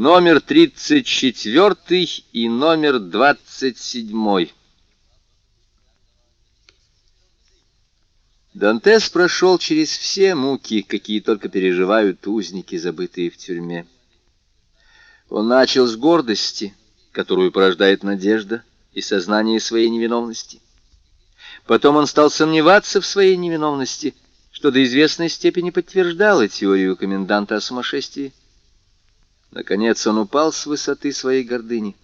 номер 34 и номер 27. Дантес прошел через все муки, какие только переживают узники, забытые в тюрьме. Он начал с гордости, которую порождает надежда и сознание своей невиновности. Потом он стал сомневаться в своей невиновности, что до известной степени подтверждало теорию коменданта о сумасшествии. Наконец он упал с высоты своей гордыни.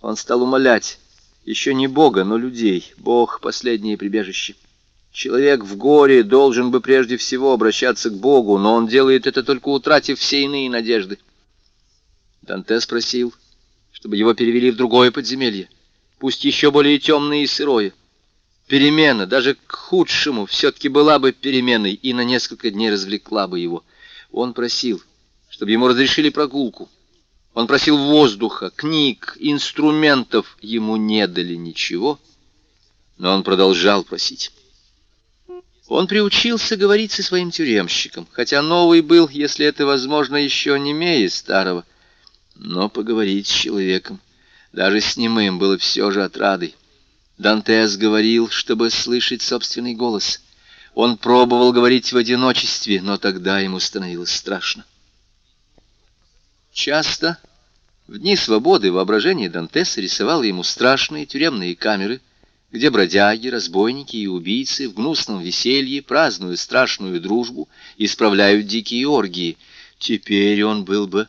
Он стал умолять, еще не Бога, но людей. Бог — последнее прибежище. Человек в горе должен бы прежде всего обращаться к Богу, но он делает это только утратив все иные надежды. Данте спросил, чтобы его перевели в другое подземелье, пусть еще более темное и сырое. Перемена, даже к худшему, все-таки была бы переменой и на несколько дней развлекла бы его. Он просил, чтобы ему разрешили прогулку. Он просил воздуха, книг, инструментов. Ему не дали ничего, но он продолжал просить. Он приучился говорить со своим тюремщиком, хотя новый был, если это возможно, еще не немее старого. Но поговорить с человеком, даже с немым, было все же отрадой. Дантес говорил, чтобы слышать собственный голос. Он пробовал говорить в одиночестве, но тогда ему становилось страшно. Часто в дни свободы воображение Дантеса рисовало ему страшные тюремные камеры — где бродяги, разбойники и убийцы в гнусном веселье празднуют страшную дружбу и справляют дикие оргии. Теперь он был бы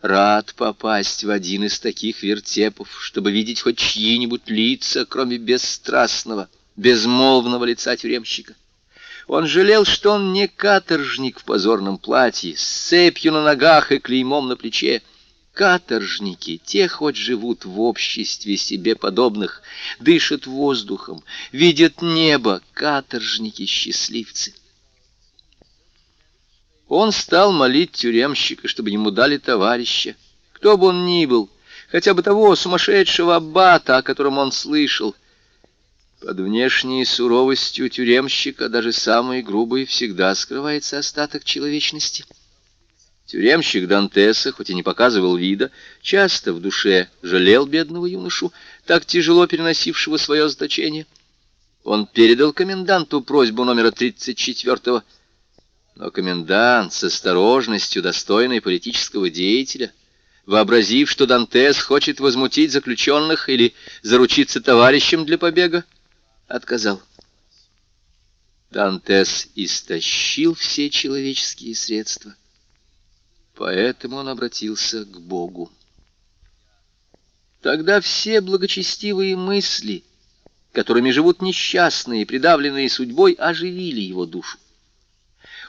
рад попасть в один из таких вертепов, чтобы видеть хоть чьи-нибудь лица, кроме бесстрастного, безмолвного лица тюремщика. Он жалел, что он не каторжник в позорном платье, с цепью на ногах и клеймом на плече, Каторжники, те хоть живут в обществе себе подобных, дышат воздухом, видят небо, каторжники-счастливцы. Он стал молить тюремщика, чтобы ему дали товарища, кто бы он ни был, хотя бы того сумасшедшего аббата, о котором он слышал. Под внешней суровостью тюремщика, даже самой грубой, всегда скрывается остаток человечности. Тюремщик Дантеса, хоть и не показывал вида, часто в душе жалел бедного юношу, так тяжело переносившего свое заточение. Он передал коменданту просьбу номера 34-го, но комендант с осторожностью, достойной политического деятеля, вообразив, что Дантес хочет возмутить заключенных или заручиться товарищем для побега, отказал. Дантес истощил все человеческие средства — Поэтому он обратился к Богу. Тогда все благочестивые мысли, которыми живут несчастные, придавленные судьбой, оживили его душу.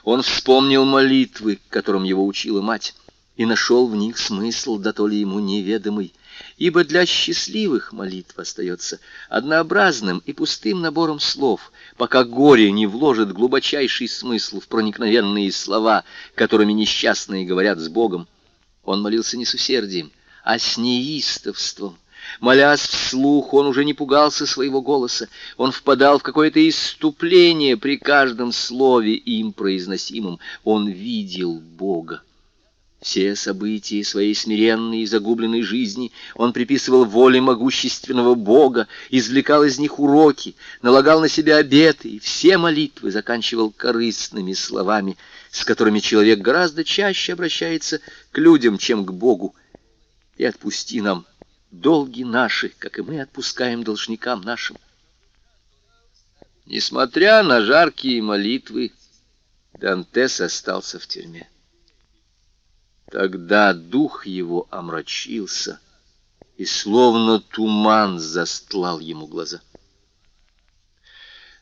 Он вспомнил молитвы, которым его учила мать, и нашел в них смысл, да то ли ему неведомый, ибо для счастливых молитва остается однообразным и пустым набором слов, пока горе не вложит глубочайший смысл в проникновенные слова, которыми несчастные говорят с Богом. Он молился не с усердием, а с неистовством. Молясь вслух, он уже не пугался своего голоса. Он впадал в какое-то иступление при каждом слове им произносимом. Он видел Бога. Все события своей смиренной и загубленной жизни он приписывал воле могущественного Бога, извлекал из них уроки, налагал на себя обеты, и все молитвы заканчивал корыстными словами, с которыми человек гораздо чаще обращается к людям, чем к Богу. И отпусти нам долги наши, как и мы отпускаем должникам нашим. Несмотря на жаркие молитвы, Дантес остался в тюрьме. Тогда дух его омрачился, и словно туман застлал ему глаза.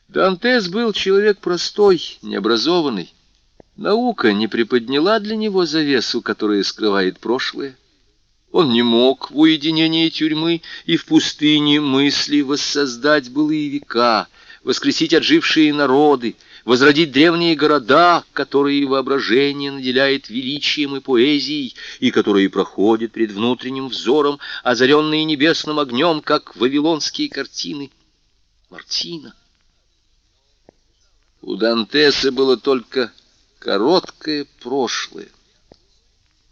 Дантес был человек простой, необразованный. Наука не приподняла для него завесу, которая скрывает прошлое. Он не мог в уединении тюрьмы и в пустыне мысли воссоздать былые века, воскресить отжившие народы, возродить древние города, которые воображение наделяет величием и поэзией, и которые проходят перед внутренним взором, озаренные небесным огнем, как вавилонские картины. Мартина. У Дантеса было только короткое прошлое.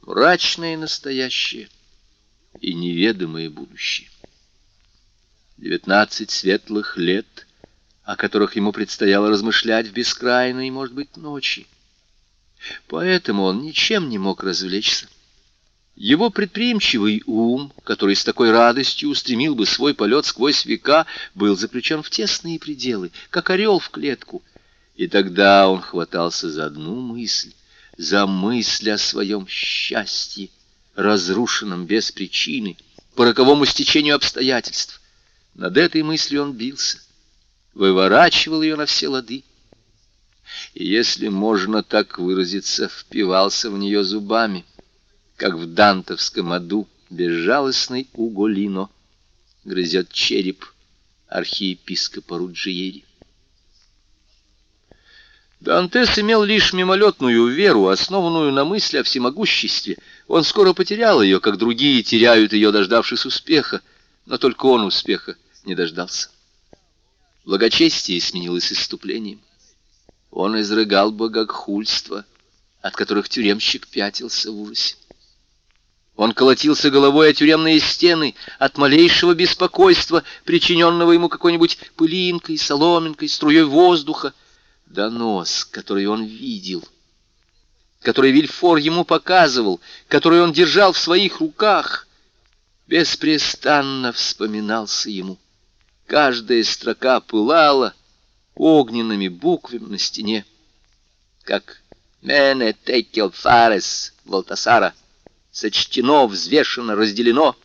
мрачное настоящее и неведомое будущее. Девятнадцать светлых лет, о которых ему предстояло размышлять в бескрайной, может быть, ночи. Поэтому он ничем не мог развлечься. Его предприимчивый ум, который с такой радостью устремил бы свой полет сквозь века, был заключен в тесные пределы, как орел в клетку. И тогда он хватался за одну мысль, за мысль о своем счастье, разрушенном без причины, по роковому стечению обстоятельств. Над этой мыслью он бился, выворачивал ее на все лады. И, если можно так выразиться, впивался в нее зубами — как в дантовском аду безжалостный Уголино грызет череп архиепископа Руджиери. Дантес имел лишь мимолетную веру, основанную на мысли о всемогуществе. Он скоро потерял ее, как другие теряют ее, дождавшись успеха, но только он успеха не дождался. Благочестие сменилось исступлением. Он изрыгал богохульство, от которых тюремщик пятился в ужасе. Он колотился головой о тюремные стены от малейшего беспокойства, причиненного ему какой-нибудь пылинкой, соломинкой, струей воздуха. Донос, который он видел, который Вильфор ему показывал, который он держал в своих руках, беспрестанно вспоминался ему. Каждая строка пылала огненными буквами на стене, как «Мене текел фарес Валтасара» сочтено, взвешено, разделено.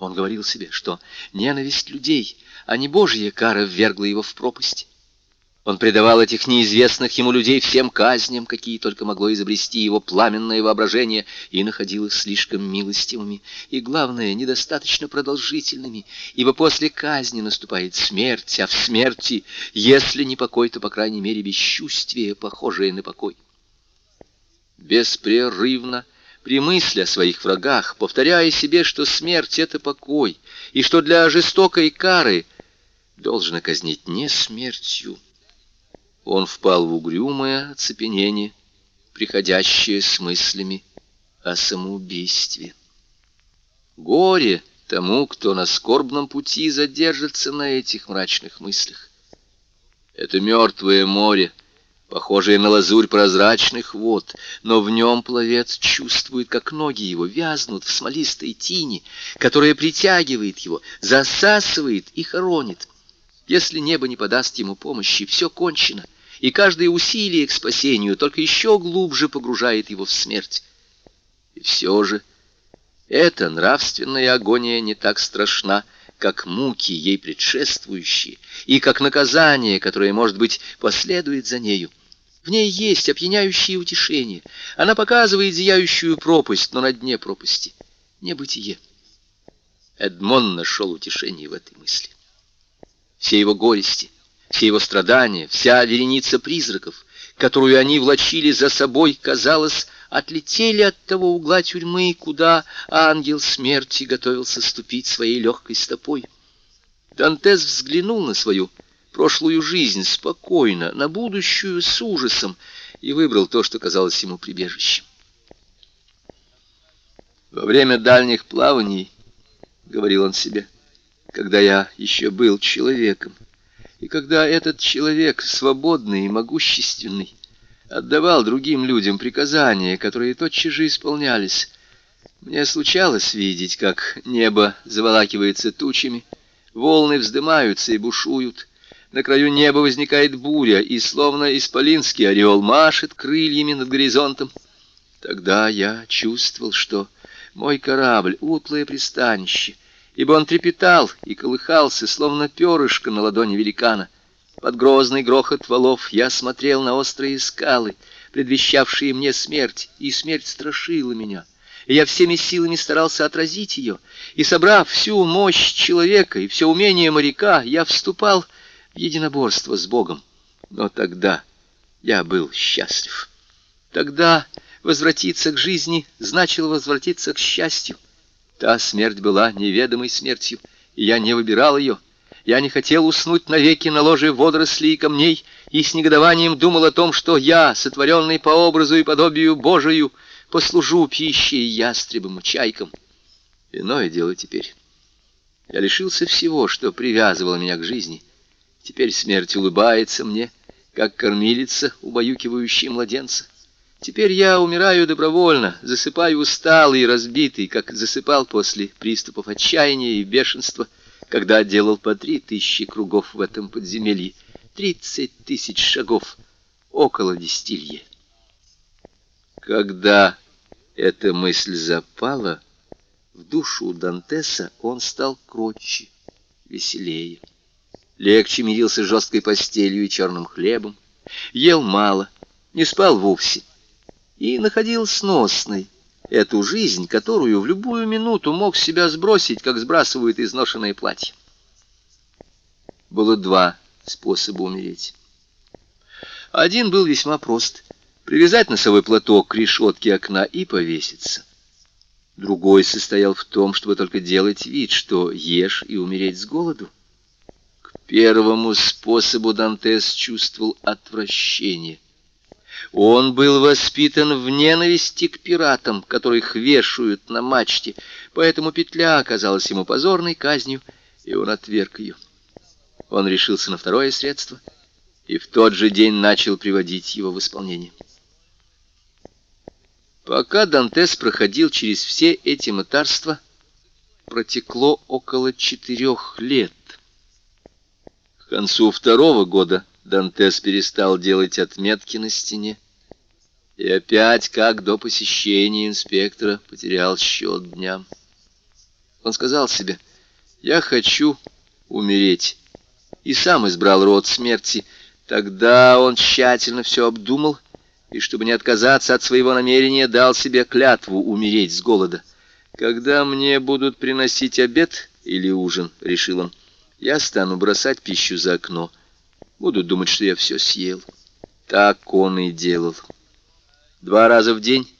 Он говорил себе, что ненависть людей, а не Божья кара ввергла его в пропасть. Он предавал этих неизвестных ему людей всем казням, какие только могло изобрести его пламенное воображение, и находил их слишком милостивыми, и, главное, недостаточно продолжительными, ибо после казни наступает смерть, а в смерти, если не покой, то, по крайней мере, бесчувствие, похожее на покой. Беспрерывно при мысли о своих врагах, повторяя себе, что смерть — это покой, и что для жестокой кары должно казнить не смертью. Он впал в угрюмое оцепенение, приходящее с мыслями о самоубийстве. Горе тому, кто на скорбном пути задержится на этих мрачных мыслях. Это мертвое море — похожее на лазурь прозрачных вод, но в нем пловец чувствует, как ноги его вязнут в смолистой тине, которая притягивает его, засасывает и хоронит. Если небо не подаст ему помощи, все кончено, и каждое усилие к спасению только еще глубже погружает его в смерть. И все же эта нравственная агония не так страшна, как муки ей предшествующие, и как наказание, которое, может быть, последует за нею. В ней есть опьяняющее утешение. Она показывает зияющую пропасть, но на дне пропасти — небытие. Эдмон нашел утешение в этой мысли. Все его горести, все его страдания, вся вереница призраков, которую они влачили за собой, казалось, отлетели от того угла тюрьмы, куда ангел смерти готовился ступить своей легкой стопой. Дантес взглянул на свою прошлую жизнь спокойно, на будущую с ужасом, и выбрал то, что казалось ему прибежищем. Во время дальних плаваний, — говорил он себе, — когда я еще был человеком, и когда этот человек, свободный и могущественный, отдавал другим людям приказания, которые тотчас же исполнялись, мне случалось видеть, как небо заволакивается тучами, волны вздымаются и бушуют, на краю неба возникает буря, и словно исполинский орел машет крыльями над горизонтом. Тогда я чувствовал, что мой корабль — утлое пристанище, ибо он трепетал и колыхался, словно перышко на ладони великана. Под грозный грохот валов я смотрел на острые скалы, предвещавшие мне смерть, и смерть страшила меня. Я всеми силами старался отразить ее, и, собрав всю мощь человека и все умение моряка, я вступал единоборство с Богом. Но тогда я был счастлив. Тогда возвратиться к жизни значило возвратиться к счастью. Та смерть была неведомой смертью, и я не выбирал ее. Я не хотел уснуть навеки на ложе водорослей и камней, и с негодованием думал о том, что я, сотворенный по образу и подобию Божию, послужу пищей ястребам и чайкам. Иное дело теперь. Я лишился всего, что привязывало меня к жизни. Теперь смерть улыбается мне, как кормилица, убаюкивающая младенца. Теперь я умираю добровольно, засыпаю усталый и разбитый, как засыпал после приступов отчаяния и бешенства, когда делал по три тысячи кругов в этом подземелье, тридцать тысяч шагов, около десяти Когда эта мысль запала, в душу Дантеса он стал кротче, веселее. Легче мирился жесткой постелью и черным хлебом, ел мало, не спал вовсе и находил сносной эту жизнь, которую в любую минуту мог себя сбросить, как сбрасывают изношенное платье. Было два способа умереть. Один был весьма прост — привязать носовой платок к решетке окна и повеситься. Другой состоял в том, чтобы только делать вид, что ешь и умереть с голоду. К первому способу Дантес чувствовал отвращение. Он был воспитан в ненависти к пиратам, которых вешают на мачте, поэтому петля оказалась ему позорной казнью, и он отверг ее. Он решился на второе средство и в тот же день начал приводить его в исполнение. Пока Дантес проходил через все эти мытарства, протекло около четырех лет. К концу второго года Дантес перестал делать отметки на стене и опять, как до посещения инспектора, потерял счет дням. Он сказал себе, «Я хочу умереть», и сам избрал род смерти. Тогда он тщательно все обдумал, и, чтобы не отказаться от своего намерения, дал себе клятву умереть с голода. «Когда мне будут приносить обед или ужин», — решил он, — «я стану бросать пищу за окно» Будут думать, что я все съел. Так он и делал. Два раза в день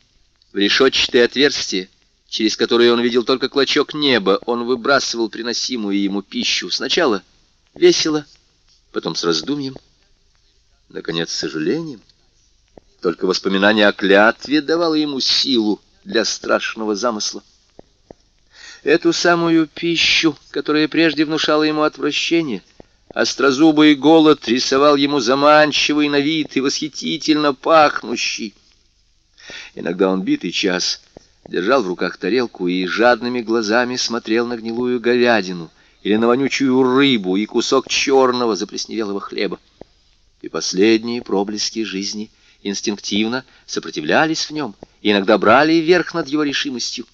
в решетчатое отверстие, через которое он видел только клочок неба, он выбрасывал приносимую ему пищу. Сначала весело, потом с раздумьем, наконец, с сожалением. Только воспоминание о клятве давало ему силу для страшного замысла. Эту самую пищу, которая прежде внушала ему отвращение — Острозубый голод рисовал ему заманчивый на вид и восхитительно пахнущий. Иногда он битый час держал в руках тарелку и жадными глазами смотрел на гнилую говядину или на вонючую рыбу и кусок черного заплесневелого хлеба. И последние проблески жизни инстинктивно сопротивлялись в нем и иногда брали верх над его решимостью.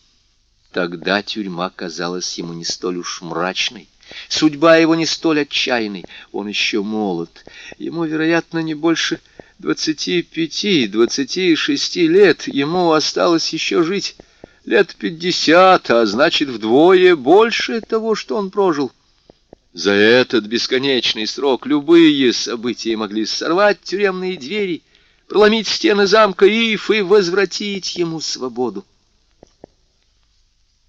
Тогда тюрьма казалась ему не столь уж мрачной, Судьба его не столь отчаянной, он еще молод. Ему, вероятно, не больше двадцати пяти, двадцати шести лет. Ему осталось еще жить лет пятьдесят, а значит, вдвое больше того, что он прожил. За этот бесконечный срок любые события могли сорвать тюремные двери, проломить стены замка Иф и возвратить ему свободу.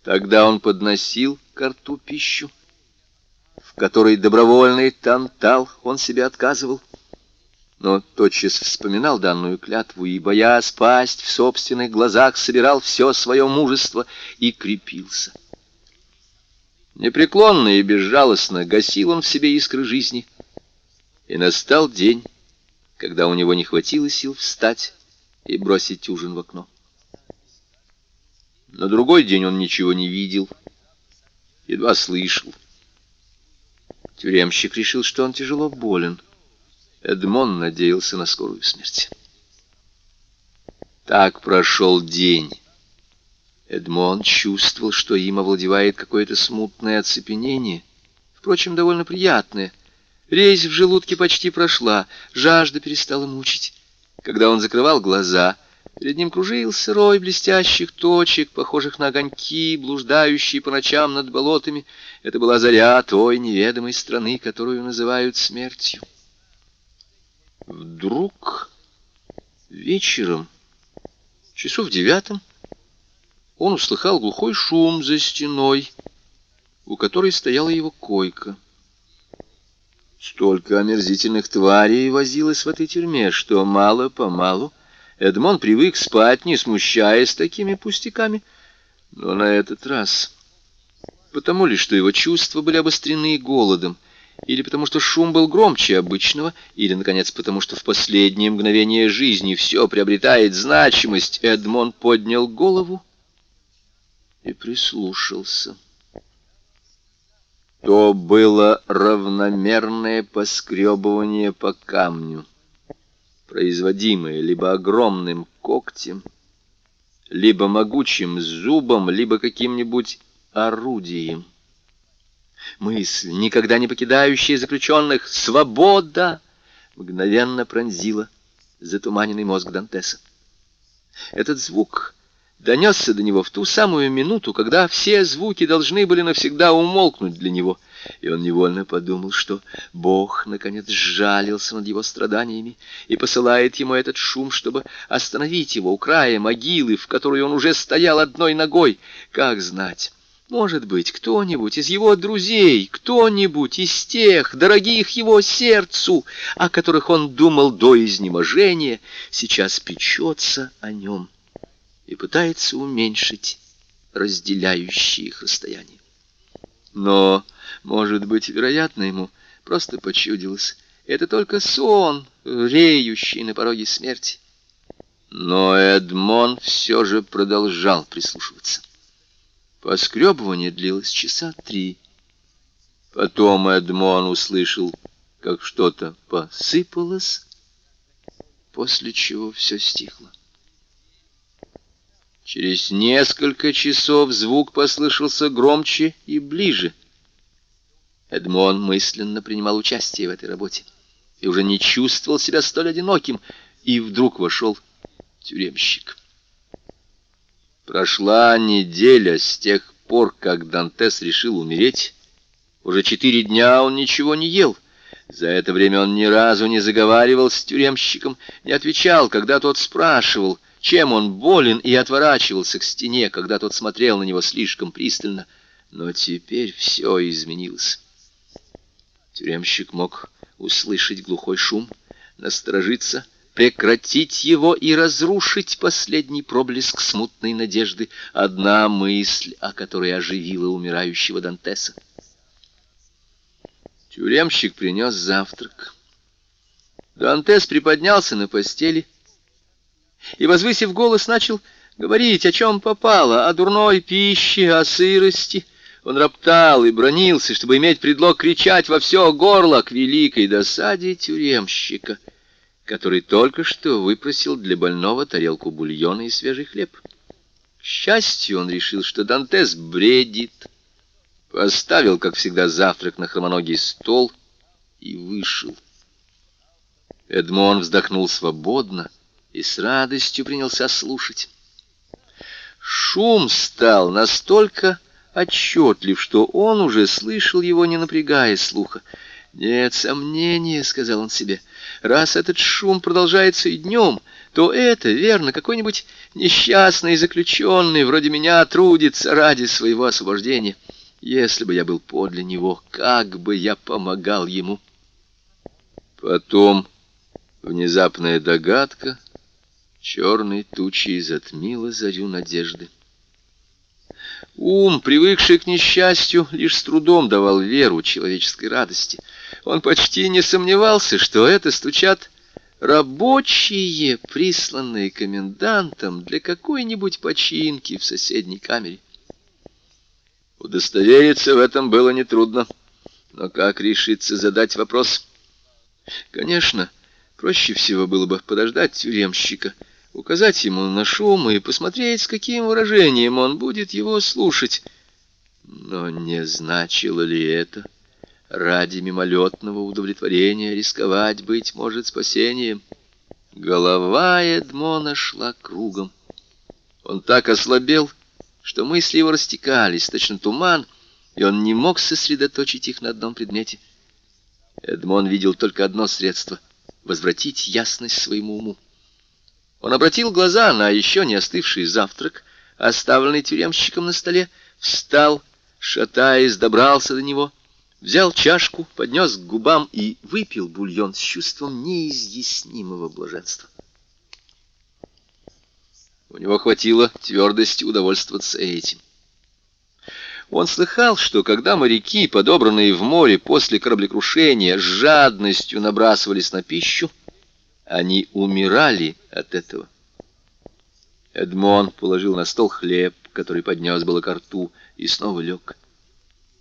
Тогда он подносил к рту пищу, в которой добровольный тантал он себе отказывал. Но тотчас вспоминал данную клятву и, боясь пасть в собственных глазах, собирал все свое мужество и крепился. Непреклонно и безжалостно гасил он в себе искры жизни. И настал день, когда у него не хватило сил встать и бросить ужин в окно. На другой день он ничего не видел, едва слышал. Тюремщик решил, что он тяжело болен. Эдмон надеялся на скорую смерть. Так прошел день. Эдмон чувствовал, что им овладевает какое-то смутное оцепенение, впрочем, довольно приятное. Резь в желудке почти прошла, жажда перестала мучить. Когда он закрывал глаза — Перед ним кружился рой блестящих точек, похожих на огоньки, блуждающие по ночам над болотами. Это была заря той неведомой страны, которую называют смертью. Вдруг вечером, часов девятом, он услыхал глухой шум за стеной, у которой стояла его койка. Столько омерзительных тварей возилось в этой тюрьме, что мало-помалу Эдмон привык спать, не смущаясь такими пустяками, но на этот раз... Потому ли, что его чувства были обострены голодом, или потому что шум был громче обычного, или, наконец, потому что в последнее мгновение жизни все приобретает значимость, Эдмон поднял голову и прислушался. То было равномерное поскребывание по камню, производимое либо огромным когтем, либо могучим зубом, либо каким-нибудь орудием. Мысль, никогда не покидающая заключенных, «Свобода!» мгновенно пронзила затуманенный мозг Дантеса. Этот звук донесся до него в ту самую минуту, когда все звуки должны были навсегда умолкнуть для него, и он невольно подумал, что Бог, наконец, сжалился над его страданиями и посылает ему этот шум, чтобы остановить его у края могилы, в которой он уже стоял одной ногой. Как знать? Может быть, кто-нибудь из его друзей, кто-нибудь из тех, дорогих его сердцу, о которых он думал до изнеможения, сейчас печется о нем и пытается уменьшить разделяющие их расстояние. Но, может быть, вероятно, ему просто почудилось. Это только сон, реющий на пороге смерти. Но Эдмон все же продолжал прислушиваться. Поскребывание длилось часа три. Потом Эдмон услышал, как что-то посыпалось, после чего все стихло. Через несколько часов звук послышался громче и ближе. Эдмон мысленно принимал участие в этой работе и уже не чувствовал себя столь одиноким, и вдруг вошел тюремщик. Прошла неделя с тех пор, как Дантес решил умереть. Уже четыре дня он ничего не ел. За это время он ни разу не заговаривал с тюремщиком, не отвечал, когда тот спрашивал, чем он болен, и отворачивался к стене, когда тот смотрел на него слишком пристально. Но теперь все изменилось. Тюремщик мог услышать глухой шум, насторожиться — прекратить его и разрушить последний проблеск смутной надежды, одна мысль, о которой оживила умирающего Дантеса. Тюремщик принес завтрак. Дантес приподнялся на постели и, возвысив голос, начал говорить, о чем попало, о дурной пище, о сырости. Он роптал и бронился, чтобы иметь предлог кричать во все горло к великой досаде тюремщика — который только что выпросил для больного тарелку бульона и свежий хлеб. К счастью, он решил, что Дантес бредит, поставил, как всегда, завтрак на хромоногий стол и вышел. Эдмон вздохнул свободно и с радостью принялся слушать. Шум стал настолько отчетлив, что он уже слышал его, не напрягая слуха. «Нет сомнения», — сказал он себе, — «раз этот шум продолжается и днем, то это, верно, какой-нибудь несчастный заключенный вроде меня трудится ради своего освобождения. Если бы я был подле него, как бы я помогал ему». Потом внезапная догадка черной тучей затмила зарю надежды. Ум, привыкший к несчастью, лишь с трудом давал веру человеческой радости. Он почти не сомневался, что это стучат рабочие, присланные комендантом для какой-нибудь починки в соседней камере. Удостовериться в этом было нетрудно. Но как решиться задать вопрос? Конечно, проще всего было бы подождать тюремщика — указать ему на шум и посмотреть, с каким выражением он будет его слушать. Но не значило ли это ради мимолетного удовлетворения рисковать, быть может, спасением? Голова Эдмона шла кругом. Он так ослабел, что мысли его растекались, точно туман, и он не мог сосредоточить их на одном предмете. Эдмон видел только одно средство — возвратить ясность своему уму. Он обратил глаза на еще не остывший завтрак, оставленный тюремщиком на столе, встал, шатаясь, добрался до него, взял чашку, поднес к губам и выпил бульон с чувством неизъяснимого блаженства. У него хватило твердости удовольствоваться этим. Он слыхал, что когда моряки, подобранные в море после кораблекрушения, с жадностью набрасывались на пищу, они умирали от этого. Эдмон положил на стол хлеб, который поднес было ко рту, и снова лег.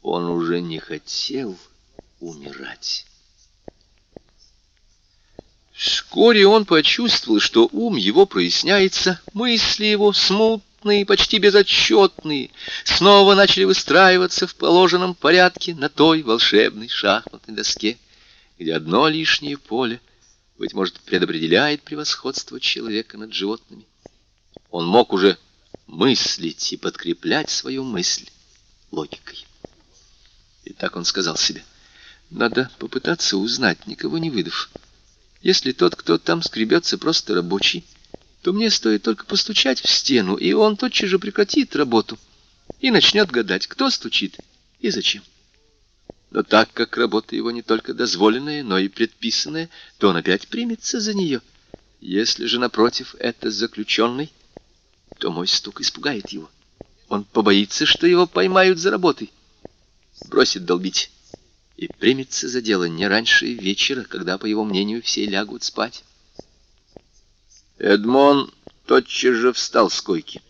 Он уже не хотел умирать. Вскоре он почувствовал, что ум его проясняется, мысли его смутные, почти безотчетные, снова начали выстраиваться в положенном порядке на той волшебной шахматной доске, где одно лишнее поле, быть может, предопределяет превосходство человека над животными. Он мог уже мыслить и подкреплять свою мысль логикой. И так он сказал себе, надо попытаться узнать, никого не выдав. Если тот, кто там скребется, просто рабочий, то мне стоит только постучать в стену, и он тотчас же прекратит работу и начнет гадать, кто стучит и зачем. Но так как работа его не только дозволенная, но и предписанная, то он опять примется за нее. Если же, напротив, это заключенный, то мой стук испугает его. Он побоится, что его поймают за работой. Бросит долбить и примется за дело не раньше вечера, когда, по его мнению, все лягут спать. Эдмон тотчас же встал с койки.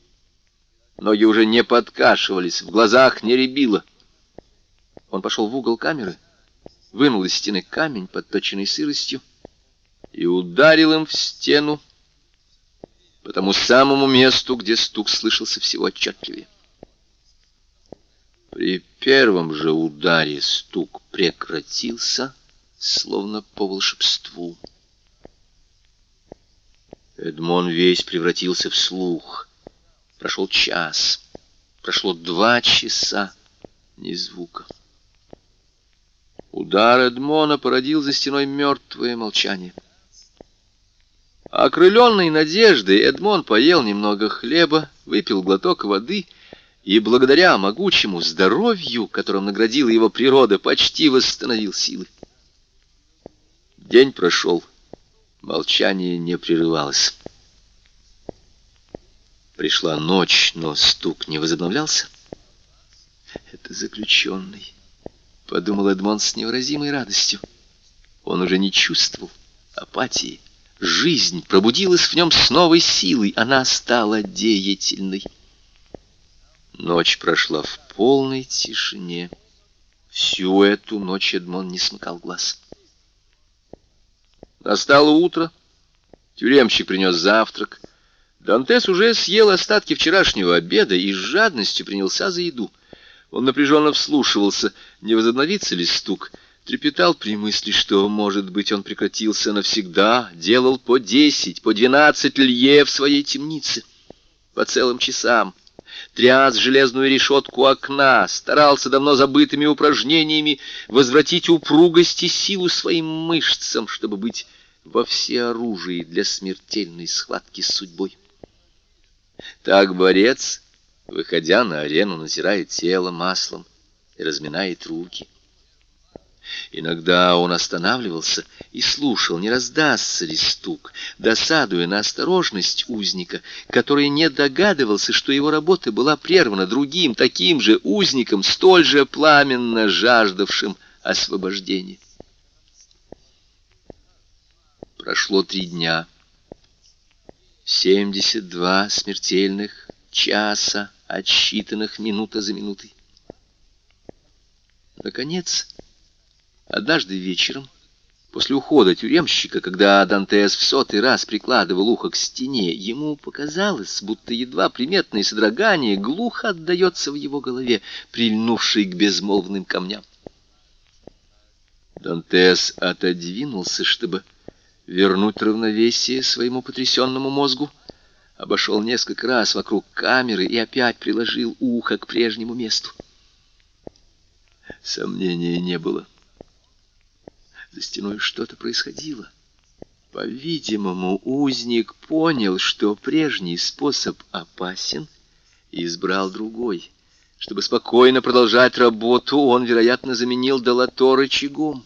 Ноги уже не подкашивались, в глазах не рябило. Он пошел в угол камеры, вынул из стены камень, подточенный сыростью, и ударил им в стену, по тому самому месту, где стук слышался всего отчетливее. При первом же ударе стук прекратился, словно по волшебству. Эдмон весь превратился в слух. Прошел час, прошло два часа, ни звука. Удар Эдмона породил за стеной мертвое молчание. Окрыленный надеждой, Эдмон поел немного хлеба, выпил глоток воды и, благодаря могучему здоровью, которым наградила его природа, почти восстановил силы. День прошел, молчание не прерывалось. Пришла ночь, но стук не возобновлялся. «Это заключенный», — подумал Эдмон с невыразимой радостью. Он уже не чувствовал апатии, Жизнь пробудилась в нем с новой силой, она стала деятельной. Ночь прошла в полной тишине. Всю эту ночь Эдмон не смыкал глаз. Настало утро. Тюремщик принес завтрак. Дантес уже съел остатки вчерашнего обеда и с жадностью принялся за еду. Он напряженно вслушивался, не возобновится ли стук — трепетал при мысли, что, может быть, он прекратился навсегда, делал по десять, по двенадцать лье в своей темнице, по целым часам, тряс железную решетку окна, старался давно забытыми упражнениями возвратить упругость и силу своим мышцам, чтобы быть во всеоружии для смертельной схватки с судьбой. Так борец, выходя на арену, натирает тело маслом и разминает руки. Иногда он останавливался и слушал, не раздастся ли стук, досадуя на осторожность узника, который не догадывался, что его работа была прервана другим, таким же узником, столь же пламенно жаждавшим освобождения. Прошло три дня. Семьдесят два смертельных часа, отсчитанных минута за минутой. Наконец... Однажды вечером, после ухода тюремщика, когда Дантес в сотый раз прикладывал ухо к стене, ему показалось, будто едва приметное содрогание глухо отдается в его голове, прильнувшей к безмолвным камням. Дантес отодвинулся, чтобы вернуть равновесие своему потрясенному мозгу, обошел несколько раз вокруг камеры и опять приложил ухо к прежнему месту. Сомнения не было. За стеной что-то происходило. По-видимому, узник понял, что прежний способ опасен, и избрал другой. Чтобы спокойно продолжать работу, он, вероятно, заменил долото рычагом.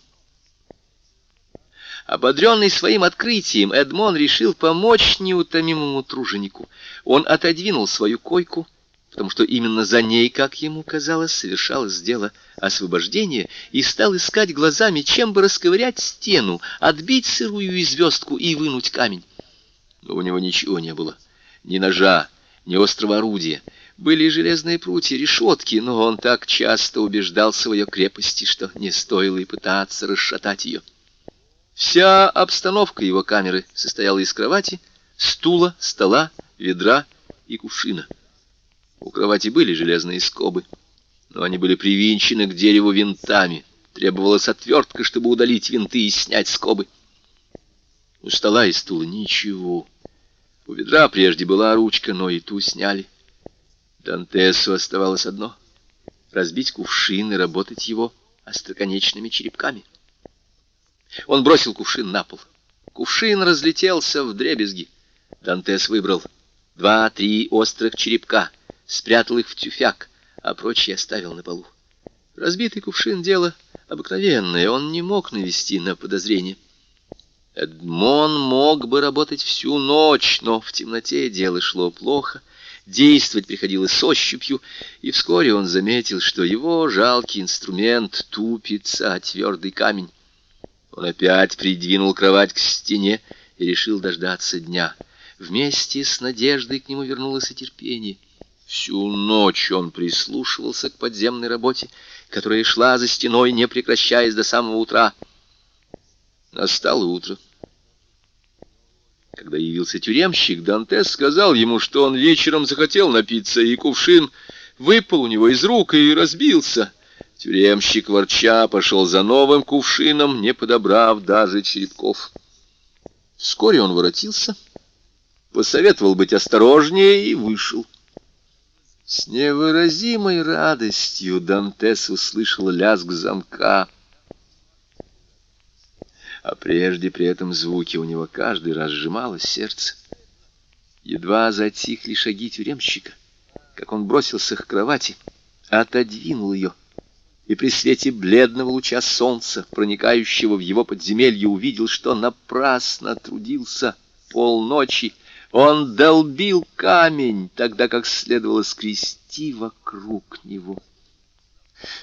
Ободренный своим открытием, Эдмон решил помочь неутомимому труженику. Он отодвинул свою койку, потому что именно за ней, как ему казалось, совершалось дело освобождения, и стал искать глазами, чем бы расковырять стену, отбить сырую звездку и вынуть камень. Но у него ничего не было, ни ножа, ни острого орудия. Были железные прутья, решетки, но он так часто убеждался в ее крепости, что не стоило и пытаться расшатать ее. Вся обстановка его камеры состояла из кровати, стула, стола, ведра и кувшина. У кровати были железные скобы, но они были привинчены к дереву винтами. Требовалась отвертка, чтобы удалить винты и снять скобы. У стола и стула ничего. У ведра прежде была ручка, но и ту сняли. Дантесу оставалось одно — разбить кувшин и работать его остроконечными черепками. Он бросил кувшин на пол. Кувшин разлетелся в дребезги. Дантес выбрал два-три острых черепка, спрятал их в тюфяк, а прочие оставил на полу. Разбитый кувшин — дело обыкновенное, он не мог навести на подозрение. Эдмон мог бы работать всю ночь, но в темноте дело шло плохо, действовать приходилось ощупью, и вскоре он заметил, что его жалкий инструмент тупится о твердый камень. Он опять придвинул кровать к стене и решил дождаться дня. Вместе с надеждой к нему вернулось и терпение. Всю ночь он прислушивался к подземной работе, которая шла за стеной, не прекращаясь до самого утра. Настало утро. Когда явился тюремщик, Дантес сказал ему, что он вечером захотел напиться, и кувшин выпал у него из рук и разбился — Тюремщик ворча пошел за новым кувшином, не подобрав даже черепков. Вскоре он воротился, посоветовал быть осторожнее и вышел. С невыразимой радостью Дантес услышал лязг замка. А прежде при этом звуке у него каждый раз сжималось сердце. Едва затихли шаги тюремщика, как он бросился к кровати, отодвинул ее — и при свете бледного луча солнца, проникающего в его подземелье, увидел, что напрасно трудился полночи. Он долбил камень, тогда как следовало скрести вокруг него.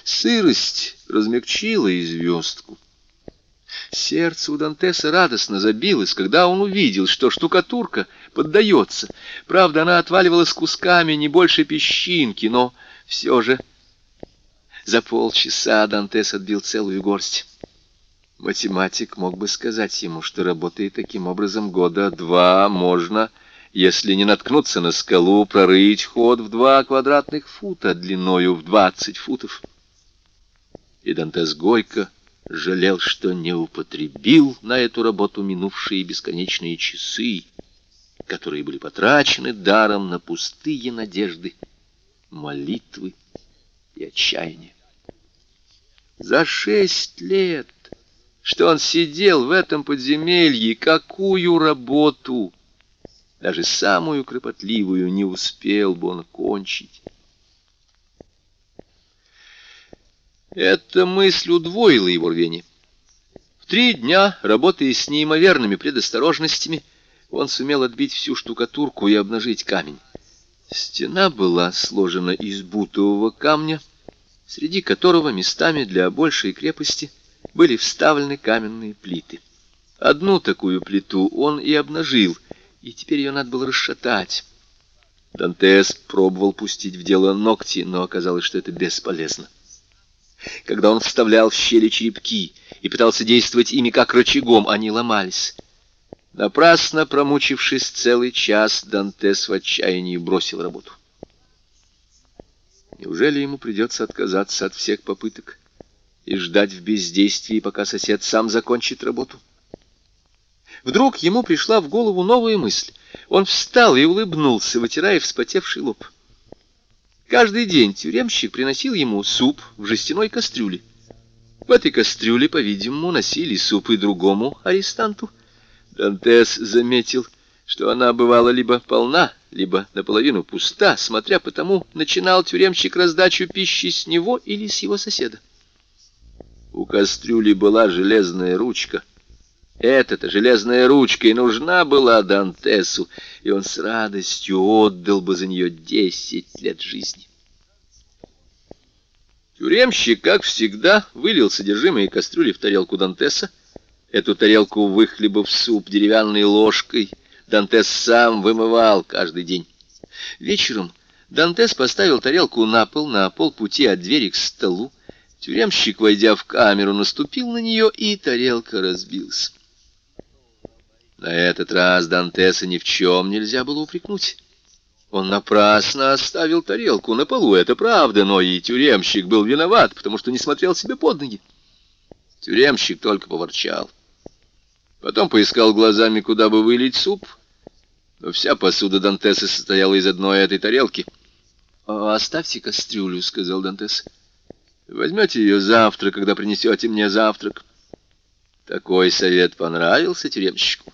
Сырость размягчила и звездку. Сердце у Дантеса радостно забилось, когда он увидел, что штукатурка поддается. Правда, она отваливалась кусками не больше песчинки, но все же за полчаса Дантес отбил целую горсть. Математик мог бы сказать ему, что работает таким образом года два можно, если не наткнуться на скалу, прорыть ход в два квадратных фута длиною в двадцать футов. И Дантес горько жалел, что не употребил на эту работу минувшие бесконечные часы, которые были потрачены даром на пустые надежды, молитвы и. За шесть лет, что он сидел в этом подземелье, какую работу, даже самую кропотливую, не успел бы он кончить. Эта мысль удвоила его рвение. В три дня, работая с неимоверными предосторожностями, он сумел отбить всю штукатурку и обнажить камень. Стена была сложена из бутового камня, среди которого местами для большей крепости были вставлены каменные плиты. Одну такую плиту он и обнажил, и теперь ее надо было расшатать. Дантес пробовал пустить в дело ногти, но оказалось, что это бесполезно. Когда он вставлял в щели черепки и пытался действовать ими как рычагом, они ломались. Напрасно промучившись целый час, Дантес в отчаянии бросил работу. Неужели ему придется отказаться от всех попыток и ждать в бездействии, пока сосед сам закончит работу? Вдруг ему пришла в голову новая мысль. Он встал и улыбнулся, вытирая вспотевший лоб. Каждый день тюремщик приносил ему суп в жестяной кастрюле. В этой кастрюле, по-видимому, носили суп и другому арестанту. Дантес заметил, что она бывала либо полна, либо наполовину пуста, смотря по тому, начинал тюремщик раздачу пищи с него или с его соседа. У кастрюли была железная ручка, Эта-то железная ручка и нужна была Дантесу, и он с радостью отдал бы за нее десять лет жизни. Тюремщик, как всегда, вылил содержимое кастрюли в тарелку Дантеса. Эту тарелку выхлебав суп деревянной ложкой, Дантес сам вымывал каждый день. Вечером Дантес поставил тарелку на пол, на полпути от двери к столу. Тюремщик, войдя в камеру, наступил на нее, и тарелка разбилась. На этот раз Дантеса ни в чем нельзя было упрекнуть. Он напрасно оставил тарелку на полу, это правда, но и тюремщик был виноват, потому что не смотрел себе под ноги. Тюремщик только поворчал. Потом поискал глазами, куда бы вылить суп, но вся посуда Дантеса состояла из одной этой тарелки. «Оставьте кастрюлю», — сказал Дантес. «Возьмете ее завтра, когда принесете мне завтрак». Такой совет понравился тюремщику.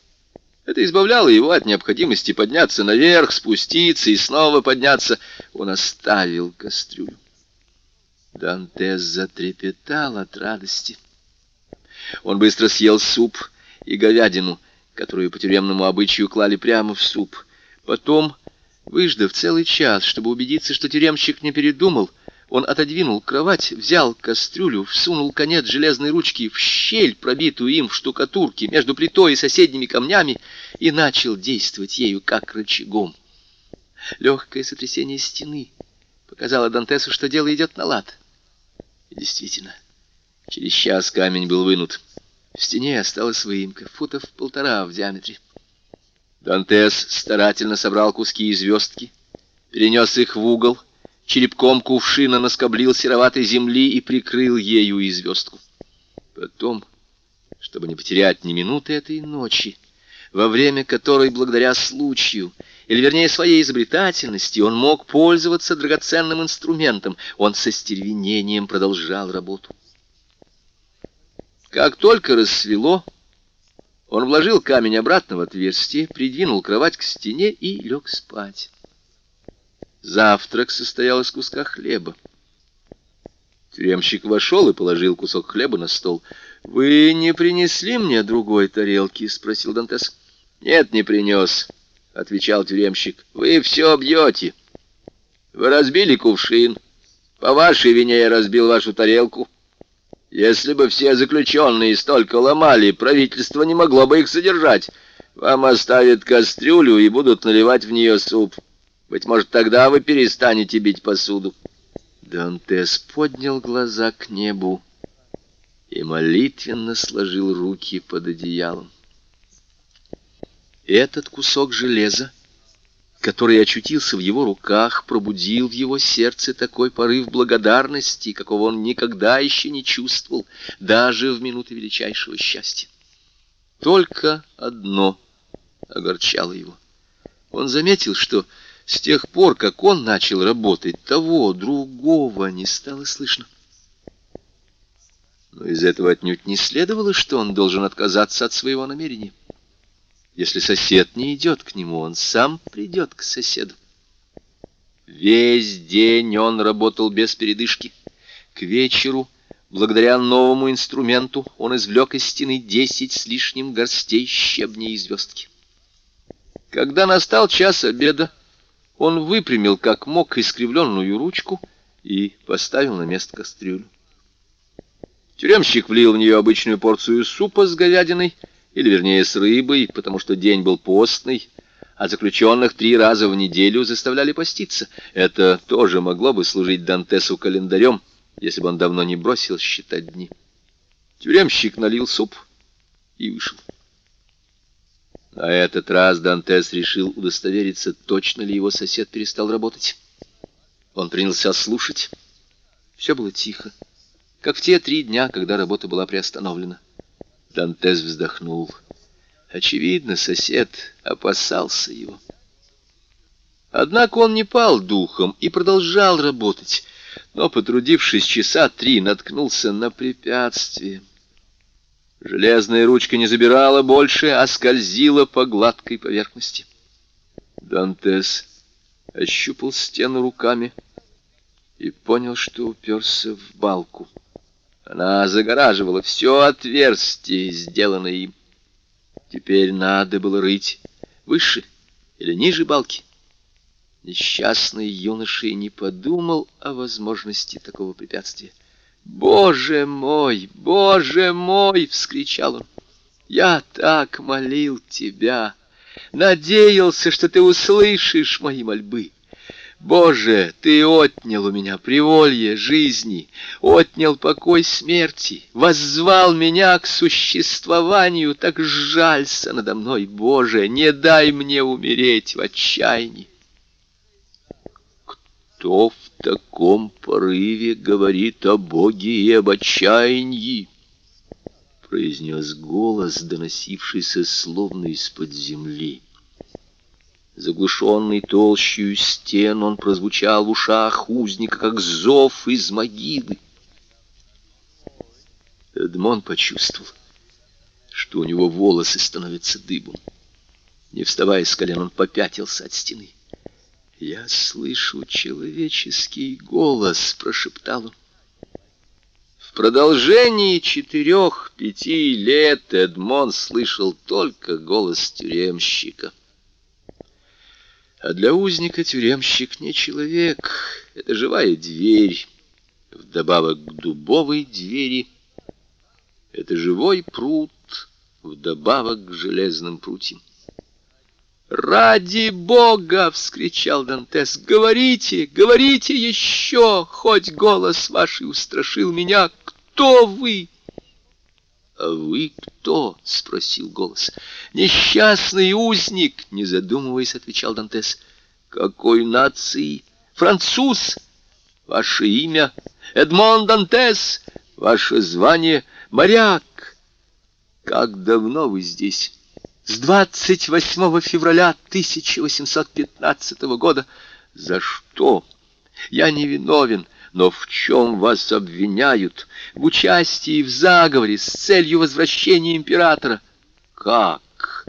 Это избавляло его от необходимости подняться наверх, спуститься и снова подняться. Он оставил кастрюлю. Дантес затрепетал от радости. Он быстро съел суп и говядину, которую по тюремному обычаю клали прямо в суп. Потом, выждав целый час, чтобы убедиться, что тюремщик не передумал, он отодвинул кровать, взял кастрюлю, всунул конец железной ручки в щель, пробитую им в штукатурке между плитой и соседними камнями, и начал действовать ею как рычагом. Легкое сотрясение стены показало Дантесу, что дело идет на лад. И действительно, через час камень был вынут. В стене осталась выемка, футов полтора в диаметре. Дантес старательно собрал куски звездки, перенес их в угол — черепком кувшина наскоблил сероватой земли и прикрыл ею и звездку. Потом, чтобы не потерять ни минуты этой ночи, во время которой, благодаря случаю, или вернее своей изобретательности, он мог пользоваться драгоценным инструментом, он со стервенением продолжал работу. Как только рассвело, он вложил камень обратно в отверстие, придвинул кровать к стене и лег спать. Завтрак состоял из куска хлеба. Тюремщик вошел и положил кусок хлеба на стол. «Вы не принесли мне другой тарелки?» — спросил Дантес. «Нет, не принес», — отвечал тюремщик. «Вы все бьете. Вы разбили кувшин. По вашей вине я разбил вашу тарелку. Если бы все заключенные столько ломали, правительство не могло бы их содержать. Вам оставят кастрюлю и будут наливать в нее суп». Быть может, тогда вы перестанете бить посуду. Дантес поднял глаза к небу и молитвенно сложил руки под одеялом. Этот кусок железа, который очутился в его руках, пробудил в его сердце такой порыв благодарности, какого он никогда еще не чувствовал, даже в минуты величайшего счастья. Только одно огорчало его. Он заметил, что с тех пор, как он начал работать, того, другого не стало слышно. Но из этого отнюдь не следовало, что он должен отказаться от своего намерения. Если сосед не идет к нему, он сам придет к соседу. Весь день он работал без передышки. К вечеру, благодаря новому инструменту, он извлек из стены десять с лишним горстей щебня и звездки. Когда настал час обеда, он выпрямил как мог искривленную ручку и поставил на место кастрюлю. Тюремщик влил в нее обычную порцию супа с говядиной, или вернее с рыбой, потому что день был постный, а заключенных три раза в неделю заставляли поститься. Это тоже могло бы служить Дантесу календарем, если бы он давно не бросил считать дни. Тюремщик налил суп и вышел. На этот раз Дантес решил удостовериться, точно ли его сосед перестал работать. Он принялся слушать. Все было тихо, как в те три дня, когда работа была приостановлена. Дантес вздохнул. Очевидно, сосед опасался его. Однако он не пал духом и продолжал работать, но, потрудившись часа три, наткнулся на препятствие — Железная ручка не забирала больше, а скользила по гладкой поверхности. Дантес ощупал стену руками и понял, что уперся в балку. Она загораживала все отверстие, сделанное им. Теперь надо было рыть выше или ниже балки. Несчастный юноша и не подумал о возможности такого препятствия. «Боже мой! Боже мой!» — вскричал он. «Я так молил тебя! Надеялся, что ты услышишь мои мольбы!» Боже, ты отнял у меня приволье жизни, отнял покой смерти, воззвал меня к существованию, так жалься надо мной, Боже, не дай мне умереть в отчаянии. Кто в таком порыве говорит о Боге и об отчаянии? произнес голос, доносившийся словно из-под земли. Заглушенный толщью стен, он прозвучал в ушах узника, как зов из могилы. Эдмон почувствовал, что у него волосы становятся дыбом. Не вставая с колен, он попятился от стены. «Я слышу человеческий голос», — прошептал он. В продолжении четырех-пяти лет Эдмон слышал только голос тюремщика. А для узника тюремщик не человек, это живая дверь, вдобавок к дубовой двери. Это живой пруд, вдобавок к железным прутьям. «Ради Бога!» — вскричал Дантес. «Говорите, говорите еще! Хоть голос ваш и устрашил меня! Кто вы?» «А вы кто?» — спросил голос. «Несчастный узник!» — не задумываясь, отвечал Дантес. «Какой нации?» «Француз!» «Ваше имя?» «Эдмон Дантес!» «Ваше звание?» «Моряк!» «Как давно вы здесь?» «С 28 февраля 1815 года». «За что?» «Я не виновен». Но в чем вас обвиняют? В участии в заговоре с целью возвращения императора. Как?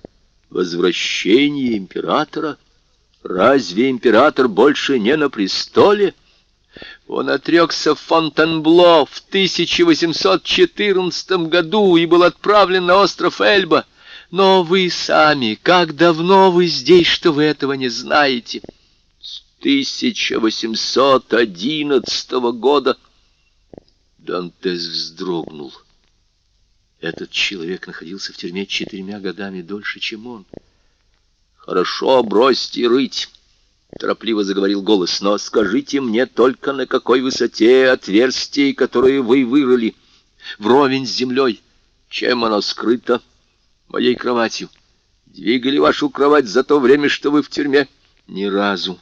Возвращение императора? Разве император больше не на престоле? Он отрекся в Фонтенбло в 1814 году и был отправлен на остров Эльба. Но вы сами, как давно вы здесь, что вы этого не знаете?» 1811 года. Дантес вздрогнул. Этот человек находился в тюрьме четырьмя годами дольше, чем он. «Хорошо, бросьте рыть», — торопливо заговорил голос, «но скажите мне только, на какой высоте отверстие, которое вы вырыли, вровень с землей, чем оно скрыто? Моей кроватью. Двигали вашу кровать за то время, что вы в тюрьме? Ни разу.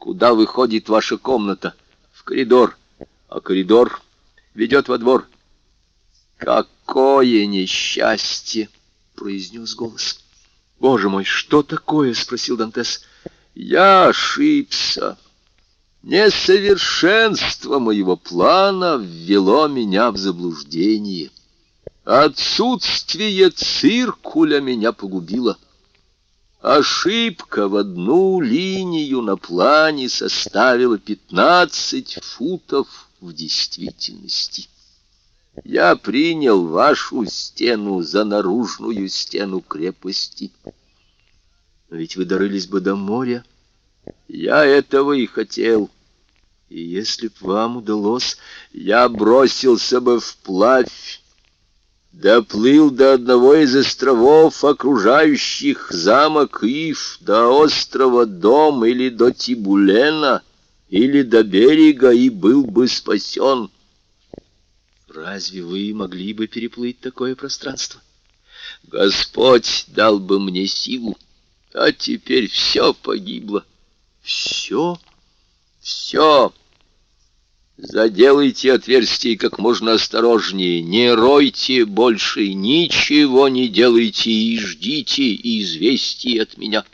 Куда выходит ваша комната? В коридор. А коридор ведет во двор. Какое несчастье! произнес голос. Боже мой, что такое? спросил Дантес. Я ошибся. Несовершенство моего плана ввело меня в заблуждение. Отсутствие циркуля меня погубило. Ошибка в одну линию на плане составила 15 футов в действительности. Я принял вашу стену за наружную стену крепости. Но ведь вы дорылись бы до моря. Я этого и хотел. И если б вам удалось, я бросился бы вплавь доплыл до одного из островов, окружающих замок Ив, до острова Дом или до Тибулена, или до берега, и был бы спасен. Разве вы могли бы переплыть такое пространство? Господь дал бы мне силу, а теперь все погибло. Все? Все! Заделайте отверстие как можно осторожнее, не ройте больше, ничего не делайте и ждите известий от меня.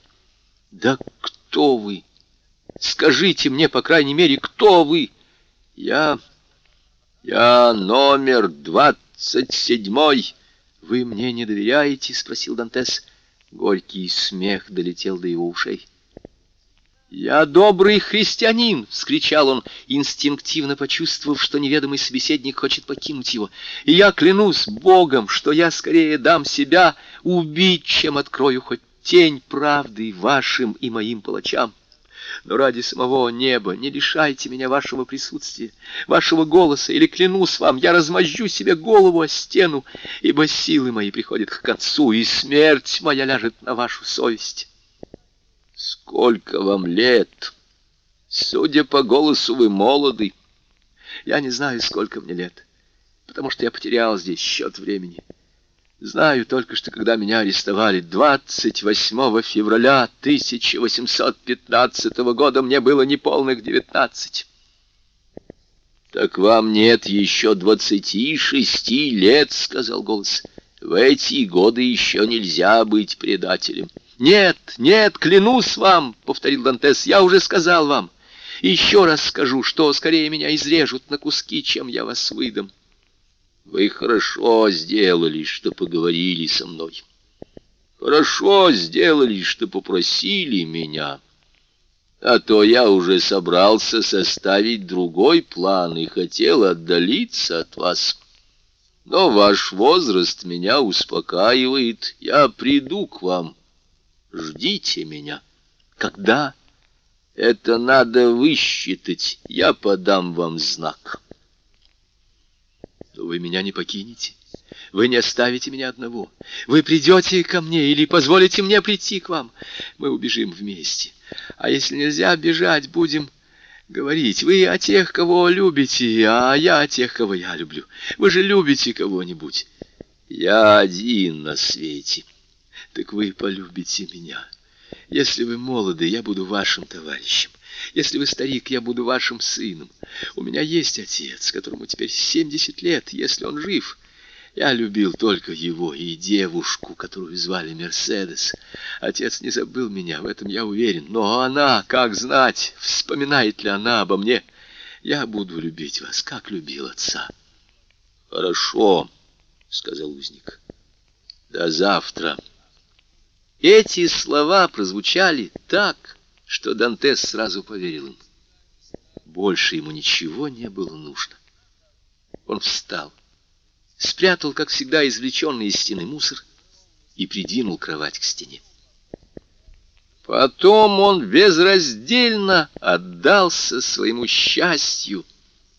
Да кто вы? Скажите мне, по крайней мере, кто вы? Я... я номер двадцать седьмой. Вы мне не доверяете? Спросил Дантес. Горький смех долетел до его ушей. «Я добрый христианин!» — вскричал он, инстинктивно почувствовав, что неведомый собеседник хочет покинуть его. «И я клянусь Богом, что я скорее дам себя убить, чем открою хоть тень правды вашим и моим палачам. Но ради самого неба не лишайте меня вашего присутствия, вашего голоса, или, клянусь вам, я размозжу себе голову о стену, ибо силы мои приходят к концу, и смерть моя ляжет на вашу совесть». Сколько вам лет? Судя по голосу, вы молоды. Я не знаю, сколько мне лет, потому что я потерял здесь счет времени. Знаю только, что когда меня арестовали 28 февраля 1815 года, мне было неполных 19. «Так вам нет еще двадцати шести лет», — сказал голос. «В эти годы еще нельзя быть предателем». «Нет, нет, клянусь вам!» — повторил Дантес. «Я уже сказал вам. еще раз скажу, что скорее меня изрежут на куски, чем я вас выдам». «Вы хорошо сделали, что поговорили со мной. Хорошо сделали, что попросили меня. А то я уже собрался составить другой план и хотел отдалиться от вас». Но ваш возраст меня успокаивает. Я приду к вам Ждите меня. Когда? Это надо высчитать. Я подам вам знак. вы меня не покинете. Вы не оставите меня одного. Вы придете ко мне или позволите мне прийти к вам. Мы убежим вместе. А если нельзя бежать, будем говорить. Вы о тех, кого любите, а я о тех, кого я люблю. Вы же любите кого-нибудь. Я один на свете так вы полюбите меня. Если вы молоды, я буду вашим товарищем. Если вы старик, я буду вашим сыном. У меня есть отец, которому теперь 70 лет, если он жив. Я любил только его и девушку, которую звали Мерседес. Отец не забыл меня, в этом я уверен. Но она, как знать, вспоминает ли она обо мне? Я буду любить вас, как любил отца. Хорошо, сказал узник. До завтра. Эти слова прозвучали так, что Дантес сразу поверил им. Больше ему ничего не было нужно. Он встал, спрятал, как всегда, извлеченный из стены мусор и придвинул кровать к стене. Потом он безраздельно отдался своему счастью,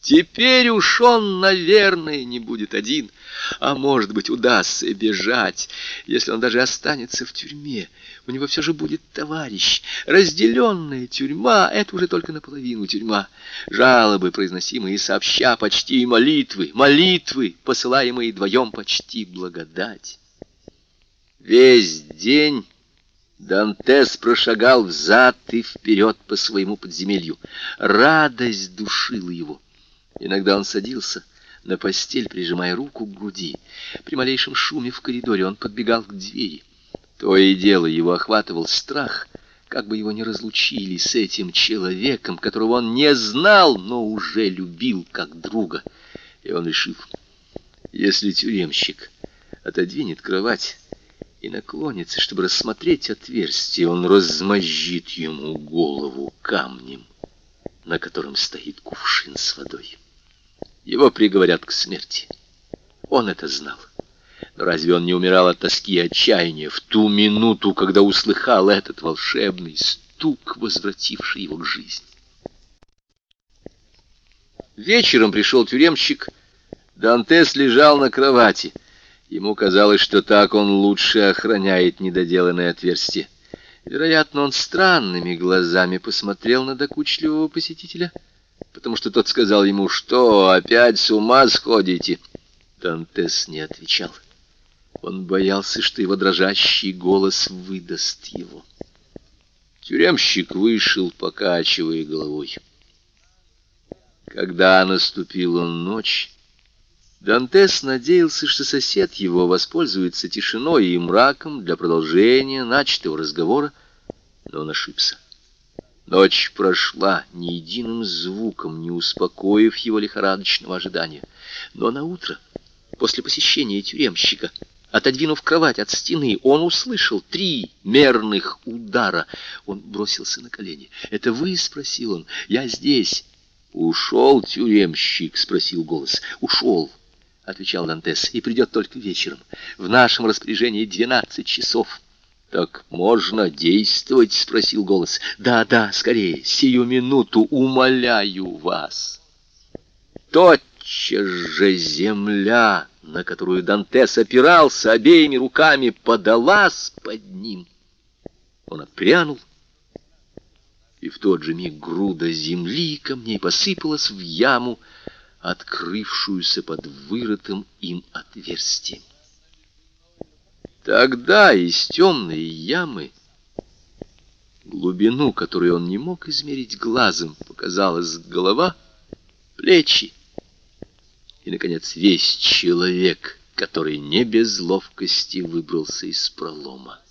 Теперь уж он, наверное, не будет один, а, может быть, удастся бежать, если он даже останется в тюрьме. У него все же будет товарищ. Разделенная тюрьма — это уже только наполовину тюрьма. Жалобы, произносимые сообща, почти молитвы, молитвы, посылаемые вдвоем, почти благодать. Весь день... Дантес прошагал взад и вперед по своему подземелью. Радость душила его. Иногда он садился на постель, прижимая руку к груди. При малейшем шуме в коридоре он подбегал к двери. То и дело его охватывал страх, как бы его не разлучили с этим человеком, которого он не знал, но уже любил как друга. И он решил, если тюремщик отодвинет кровать и наклонится, чтобы рассмотреть отверстие, он размозжит ему голову камнем, на котором стоит кувшин с водой. Его приговорят к смерти. Он это знал. Но разве он не умирал от тоски и отчаяния в ту минуту, когда услыхал этот волшебный стук, возвративший его к жизни? Вечером пришел тюремщик. Дантес лежал на кровати. Ему казалось, что так он лучше охраняет недоделанное отверстие. Вероятно, он странными глазами посмотрел на докучливого посетителя — потому что тот сказал ему, что опять с ума сходите. Дантес не отвечал. Он боялся, что его дрожащий голос выдаст его. Тюремщик вышел, покачивая головой. Когда наступила ночь, Дантес надеялся, что сосед его воспользуется тишиной и мраком для продолжения начатого разговора, но он ошибся. Ночь прошла ни единым звуком, не успокоив его лихорадочного ожидания. Но на утро, после посещения тюремщика, Отодвинув кровать от стены, он услышал три мерных удара. Он бросился на колени. «Это вы?» — спросил он. «Я здесь». «Ушел тюремщик?» — спросил голос. «Ушел», — отвечал Дантес, — «и придет только вечером. В нашем распоряжении двенадцать часов». «Так можно действовать?» — спросил голос. «Да, да, скорее, сию минуту, умоляю вас». Тотчас же земля на которую Дантес опирался обеими руками, подалась под ним. Он отпрянул, и в тот же миг груда земли и камней посыпалась в яму, открывшуюся под вырытым им отверстием. Тогда из темной ямы, глубину, которую он не мог измерить глазом, показалась голова, плечи, и, наконец, весь человек, который не без ловкости выбрался из пролома.